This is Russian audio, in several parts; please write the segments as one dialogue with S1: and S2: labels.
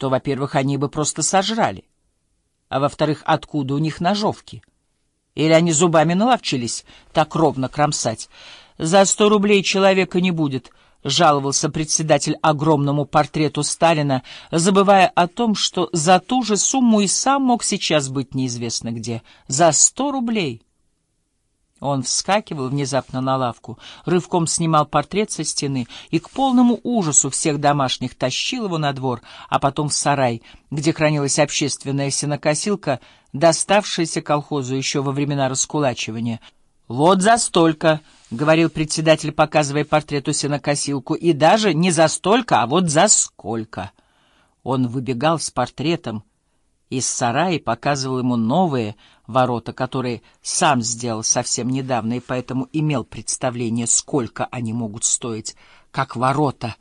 S1: то, во-первых, они бы просто сожрали, а во-вторых, откуда у них ножовки? Или они зубами наловчились так ровно кромсать? За сто рублей человека не будет —— жаловался председатель огромному портрету Сталина, забывая о том, что за ту же сумму и сам мог сейчас быть неизвестно где. За сто рублей! Он вскакивал внезапно на лавку, рывком снимал портрет со стены и к полному ужасу всех домашних тащил его на двор, а потом в сарай, где хранилась общественная сенокосилка, доставшаяся колхозу еще во времена раскулачивания. «Вот за столько!» — говорил председатель, показывая портрету сенокосилку, — и даже не за столько, а вот за сколько. Он выбегал с портретом из сарая и показывал ему новые ворота, которые сам сделал совсем недавно, и поэтому имел представление, сколько они могут стоить. Как ворота,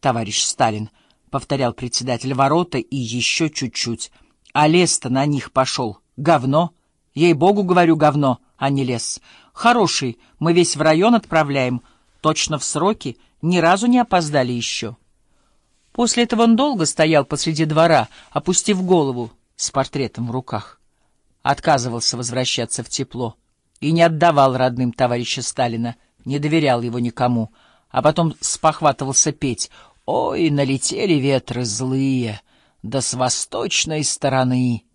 S1: товарищ Сталин, — повторял председатель, — ворота и еще чуть-чуть. А лес-то на них пошел. Говно. Ей-богу, говорю, говно, а не лес. Хороший, мы весь в район отправляем. Точно в сроки, ни разу не опоздали еще. После этого он долго стоял посреди двора, опустив голову с портретом в руках. Отказывался возвращаться в тепло и не отдавал родным товарища Сталина, не доверял его никому, а потом спохватывался петь «Ой, налетели ветры злые, да с восточной стороны!»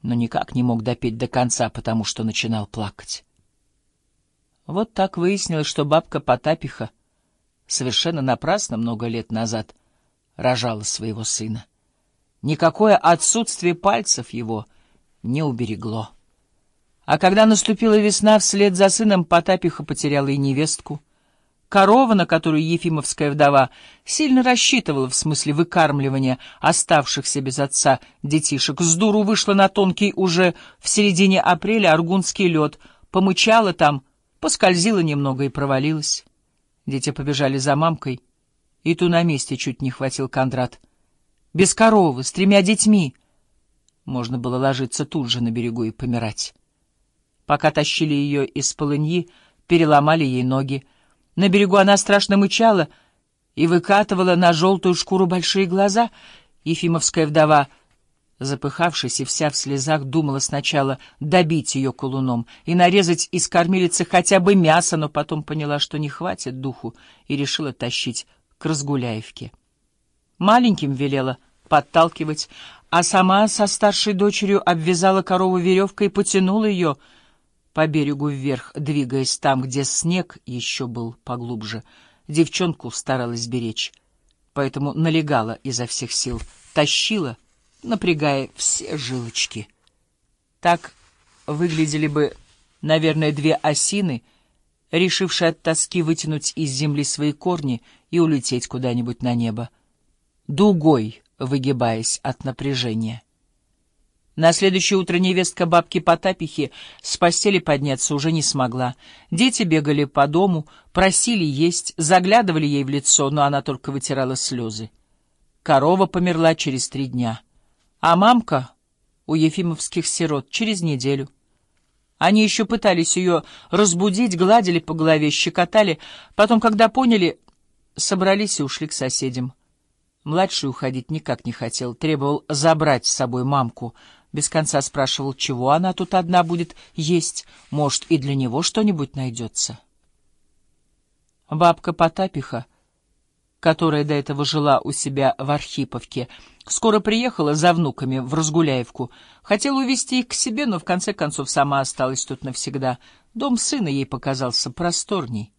S1: Но никак не мог допеть до конца, потому что начинал плакать. Вот так выяснилось, что бабка Потапиха совершенно напрасно много лет назад рожала своего сына. Никакое отсутствие пальцев его не уберегло. А когда наступила весна, вслед за сыном Потапиха потеряла и невестку. Корова, на которую Ефимовская вдова сильно рассчитывала в смысле выкармливания оставшихся без отца детишек, с дуру вышла на тонкий уже в середине апреля аргунский лед, помычала там, Поскользила немного и провалилась. Дети побежали за мамкой, и ту на месте чуть не хватил Кондрат. Без коровы, с тремя детьми. Можно было ложиться тут же на берегу и помирать. Пока тащили ее из полыньи, переломали ей ноги. На берегу она страшно мычала и выкатывала на желтую шкуру большие глаза. Ефимовская вдова Запыхавшись и вся в слезах, думала сначала добить ее колуном и нарезать из кормилицы хотя бы мясо, но потом поняла, что не хватит духу, и решила тащить к Разгуляевке. Маленьким велела подталкивать, а сама со старшей дочерью обвязала корову веревкой и потянула ее по берегу вверх, двигаясь там, где снег еще был поглубже. Девчонку старалась беречь, поэтому налегала изо всех сил, тащила — напрягая все жилочки. Так выглядели бы, наверное, две осины, решившие от тоски вытянуть из земли свои корни и улететь куда-нибудь на небо, дугой выгибаясь от напряжения. На следующее утро невестка бабки Потапихи с постели подняться уже не смогла. Дети бегали по дому, просили есть, заглядывали ей в лицо, но она только вытирала слезы. Корова померла через три дня а мамка у ефимовских сирот через неделю. Они еще пытались ее разбудить, гладили по голове, щекотали, потом, когда поняли, собрались и ушли к соседям. Младший уходить никак не хотел, требовал забрать с собой мамку, без конца спрашивал, чего она тут одна будет есть, может, и для него что-нибудь найдется. Бабка Потапиха — которая до этого жила у себя в Архиповке, скоро приехала за внуками в Разгуляевку. Хотела увезти их к себе, но в конце концов сама осталась тут навсегда. Дом сына ей показался просторней.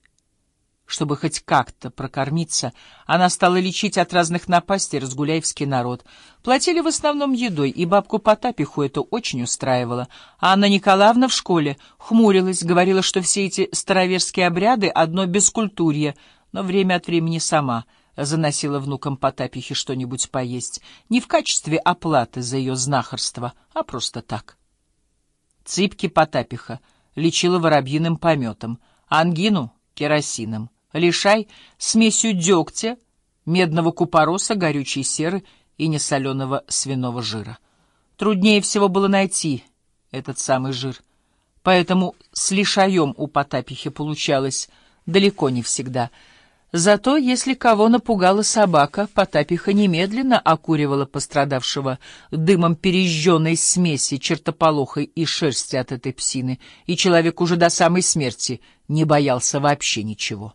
S1: Чтобы хоть как-то прокормиться, она стала лечить от разных напастей разгуляевский народ. Платили в основном едой, и бабку Потапиху это очень устраивало. А Анна Николаевна в школе хмурилась, говорила, что все эти староверские обряды — одно бескультурье — но время от времени сама заносила внукам Потапихе что-нибудь поесть, не в качестве оплаты за ее знахарство, а просто так. Цыпки Потапиха лечила воробьиным пометом, ангину — керосином, лишай — смесью дегтя, медного купороса, горючей серы и несоленого свиного жира. Труднее всего было найти этот самый жир, поэтому с лишаем у Потапихи получалось далеко не всегда — Зато, если кого напугала собака, Потапиха немедленно окуривала пострадавшего дымом пережженной смеси чертополохой и шерсти от этой псины, и человек уже до самой смерти не боялся вообще ничего.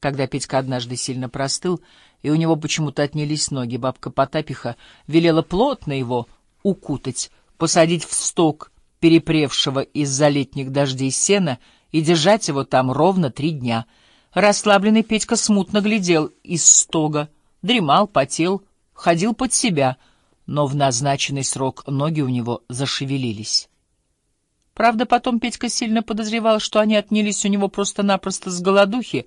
S1: Когда Петька однажды сильно простыл, и у него почему-то отнялись ноги, бабка Потапиха велела плотно его укутать, посадить в сток перепревшего из-за летних дождей сена и держать его там ровно три дня — Расслабленный Петька смутно глядел из стога, дремал, потел, ходил под себя, но в назначенный срок ноги у него зашевелились. Правда, потом Петька сильно подозревал, что они отнялись у него просто-напросто с голодухи,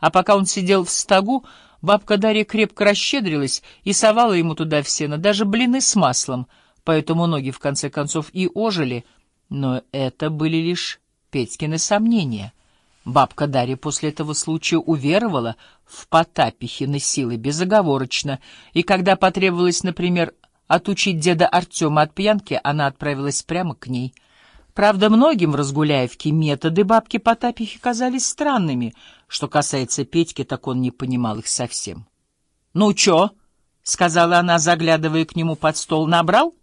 S1: а пока он сидел в стогу, бабка Дарья крепко расщедрилась и совала ему туда в сено, даже блины с маслом, поэтому ноги в конце концов и ожили, но это были лишь Петькины сомнения — Бабка Дарья после этого случая уверовала в Потапихины силы безоговорочно, и когда потребовалось, например, отучить деда Артема от пьянки, она отправилась прямо к ней. Правда, многим в Разгуляевке методы бабки Потапихи казались странными. Что касается Петьки, так он не понимал их совсем. — Ну, чё? — сказала она, заглядывая к нему под стол. — Набрал?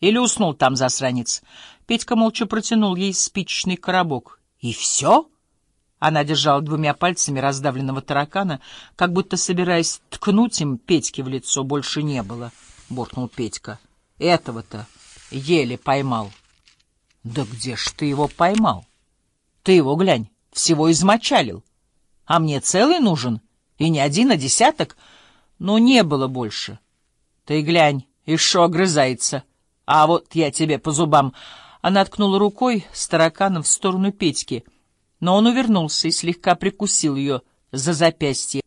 S1: Или уснул там засранец? Петька молча протянул ей спичечный коробок. — И все? — она держала двумя пальцами раздавленного таракана, как будто собираясь ткнуть им Петьке в лицо. Больше не было, — буркнул Петька. Этого-то еле поймал. Да где ж ты его поймал? Ты его, глянь, всего измочалил. А мне целый нужен, и не один, а десяток. Ну, не было больше. Ты глянь, и шо огрызается. А вот я тебе по зубам. Она ткнула рукой с тараканом в сторону Петьки — но он увернулся и слегка прикусил ее за запястье.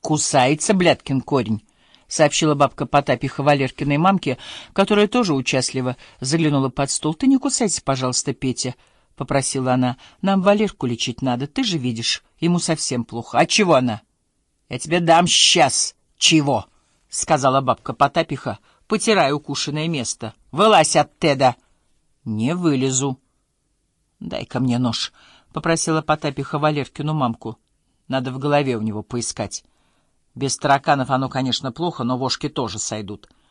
S1: «Кусается, блядкин корень», — сообщила бабка Потапиха Валеркиной мамке, которая тоже участливо заглянула под стол. «Ты не кусайся, пожалуйста, Петя», — попросила она. «Нам Валерку лечить надо, ты же видишь, ему совсем плохо». «А чего она?» «Я тебе дам сейчас чего», — сказала бабка Потапиха, потирая укушенное место. «Вылазь от Теда». «Не вылезу». «Дай-ка мне нож», — попросила Потапиха Валеркину мамку. Надо в голове у него поискать. Без тараканов оно, конечно, плохо, но вошки тоже сойдут.